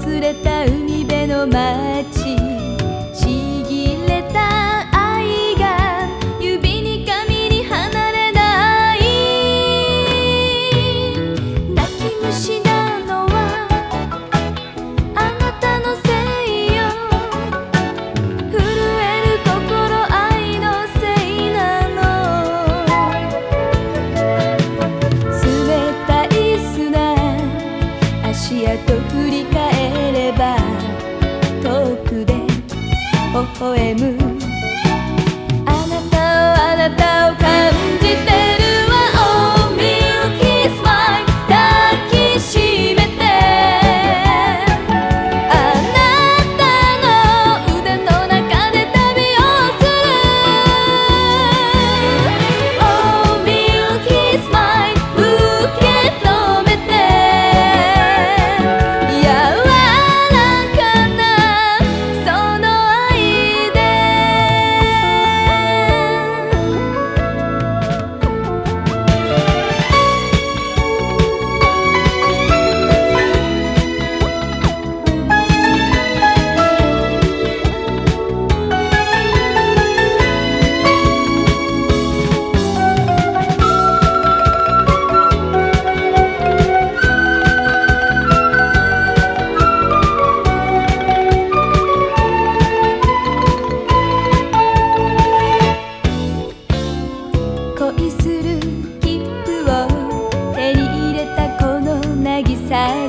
忘れた海辺の街微笑む sad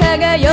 輝